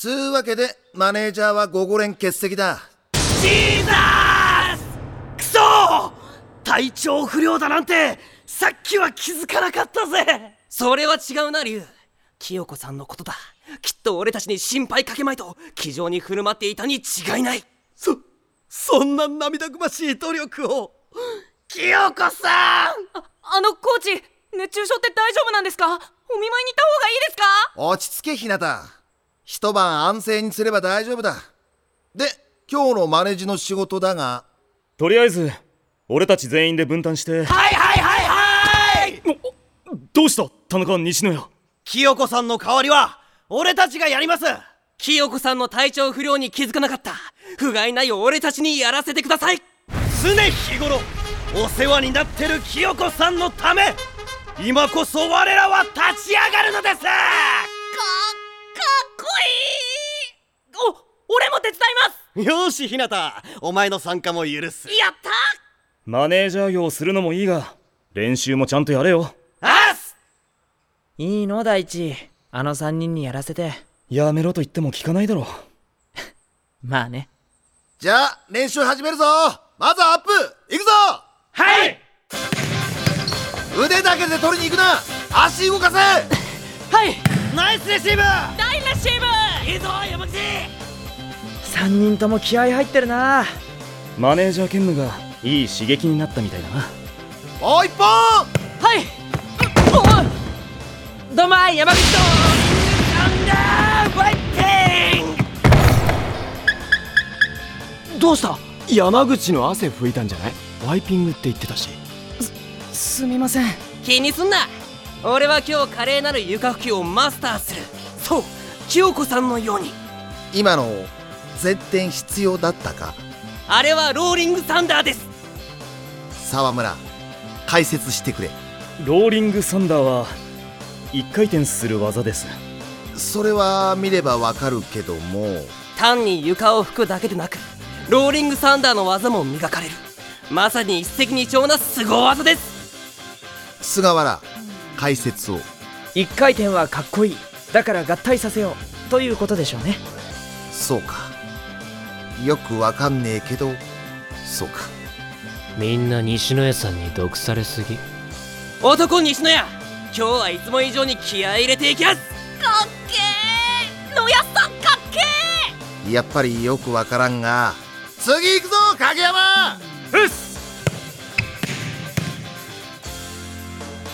つうわけでマネージャーは午後連欠席だ。ジーザース!クソ!ー体調不良だなんて!さっきは気づかなかったぜ!それは違うな龍清子さんのことだ。きっと俺たちに心配かけまいと気丈に振る舞っていたに違いない。そそんな涙ぐましい努力を。清子さん!あのコーチ熱中症って大丈夫なんですか？お見舞いに行った方がいいですか？落ち着けひなた一晩安静にすれば大丈夫だ。で今日のマネージの仕事だが。とりあえず俺たち全員で分担して。はいはいはいはい！どうした？田中西野屋清子さんの代わりは俺たちがやります！清子さんの体調不良に気づかなかった。不甲斐ない俺たちにやらせてください！常日頃お世話になってる清子さんのため今こそ我らは立ち上がるのです俺も手伝います。よしひなた。お前の参加も許す。やったマネージャー業するのもいいが練習もちゃんとやれよ。あっすいいの大地。あの3人にやらせて。やめろと言っても聞かないだろ。まあね。じゃあ練習始めるぞ。まずはアップ。行くぞ。はい。腕だけで取りに行くな。足動かせ。はい。ナイスレシーブ。大レシーブ。いいぞ山口3人とも気合入ってるな。マネージャー兼務がいい刺激になったみたいだな。もう一本はい。どうもー山口と。アンダーファイティング。どうした？山口の汗拭いたんじゃない？ワイピングって言ってたし。すみません。気にすんな。俺は今日華麗なる床拭きをマスターする。そう清子さんのように。今の前転必要だったか。あれはローリングサンダーです。沢村解説してくれ。ローリングサンダーは一回転する技です。それは見ればわかるけども。単に床を拭くだけでなくローリングサンダーの技も磨かれる。まさに一石二鳥な凄技です。菅原解説を。一回転はかっこいい。だから合体させよう。ということでしょうね。そうかよくわかんねえけどそうか。みんな西野屋さんに毒されすぎ。男西野屋今日はいつも以上に気合い入れていきます。かっけー！野屋さんかっけやっぱりよくわからんが次行くぞ影山！うっす！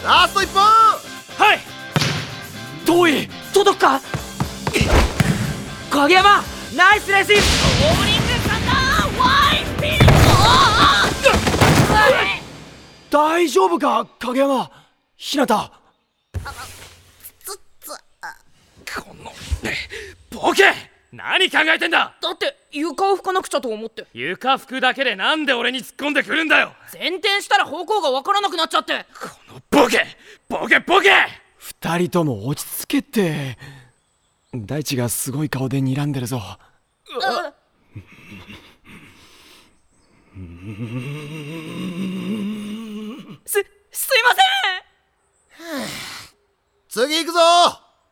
ラスト一本はい！遠い！届くか？影山！ナイスレシーブ大丈夫か影山？ひなた。ボケ！何考えてんだ！だって床を拭かなくちゃと思って。床服だけでなんで俺に突っ込んでくるんだよ！前転したら方向がわからなくなっちゃって。ボケ！ボケボケ！二人とも落ち着けって。大地がすごい顔で睨んでるぞ。すすいません次行くぞ。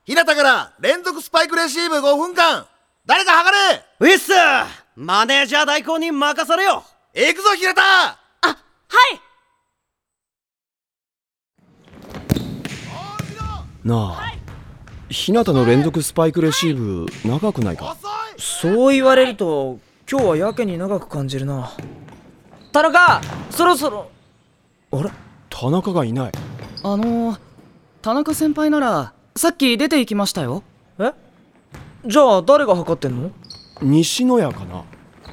日向から連続スパイクレシーブ5分間。誰か測れ。ウィッスマネージャー代行に任されよ。行くぞ日向。あはい。なあひなたの連続スパイクレシーブ長くないか？そう言われると今日はやけに長く感じるな。田中そろそろ。あれ？田中がいない。あのー、田中先輩ならさっき出て行きましたよ。え？じゃあ誰が測ってんの？西野屋かな。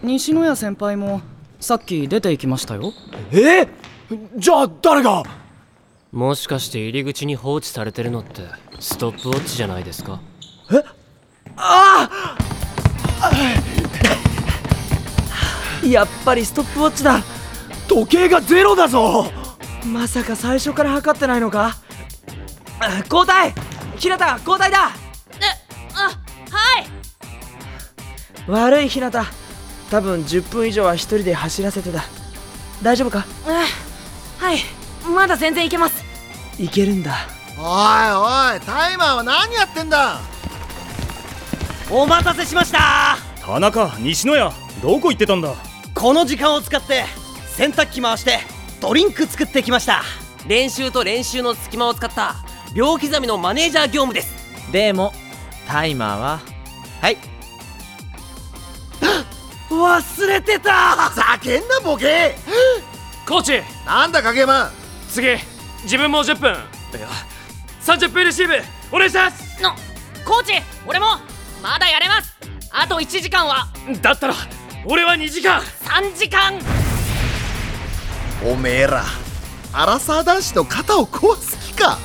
西野谷先輩もさっき出て行きましたよ。え？じゃあ誰が？もしかして入り口に放置されてるのってストップウォッチじゃないですか？やっぱりストップウォッチだ。時計がゼロだぞ。まさか最初から測ってないのか？あ交代。日向交代だ。あはい。悪い日向多分10分以上は一人で走らせてた大丈夫か？あはい。まだ全然いけます。いけるんだ。おいおいタイマーは何やってんだ？お待たせしました。田中西野屋どこ行ってたんだ？この時間を使って洗濯機回してドリンク作ってきました。練習と練習の隙間を使った秒刻みのマネージャー業務です。でもタイマーは？はい。忘れてた。叫んなボケ。コーチ。なんだ影山。次自分も10分。いや30分レシーブお願いします。のコーチ俺もまだやれます。あと1時間は。だったら俺は2時間。3時間。おめえらアラサー男子の肩を壊す気か